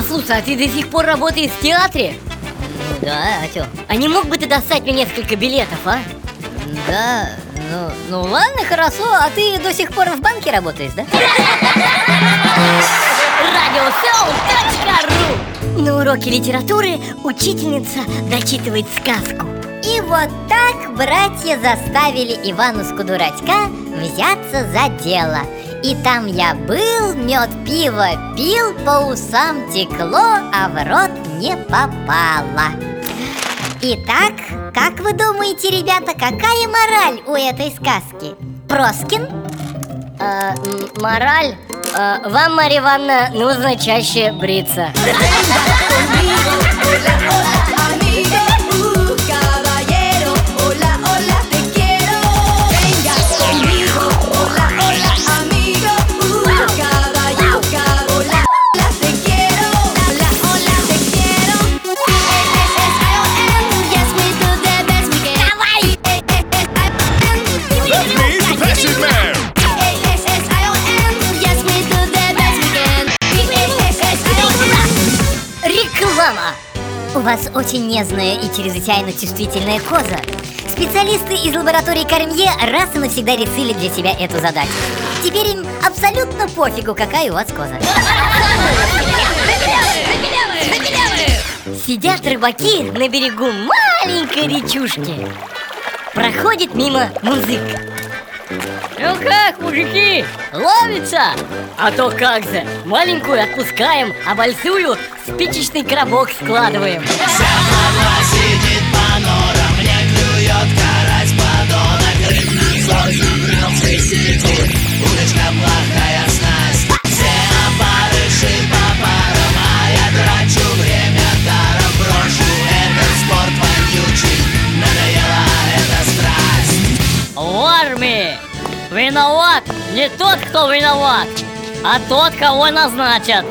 Слушай, а ты до сих пор работаешь в театре? Ну да, а чё? А не мог бы ты достать мне несколько билетов, а? Да, ну, ну ладно, хорошо, а ты до сих пор в банке работаешь, да? Радиосоу.ру На уроке литературы учительница дочитывает сказку И вот так братья заставили Иванушку дурачка взяться за дело И там я был, мед пиво пил, по усам текло, а в рот не попало Итак, как вы думаете, ребята, какая мораль у этой сказки? Проскин? э, Мораль э, Вам, Марья Ивановна, нужно чаще бриться Реклама! У вас очень нежная и чрезвычайно чувствительная кожа. Специалисты из лаборатории Кармье раз и навсегда решили для себя эту задачу. Теперь им абсолютно пофигу, какая у вас кожа. Сидят рыбаки на берегу маленькой речушки Проходит мимо музык Ну как, мужики, ловится? А то как же, маленькую отпускаем, а большую в спичечный коробок складываем виноват! Не тот, кто виноват, а тот, кого назначат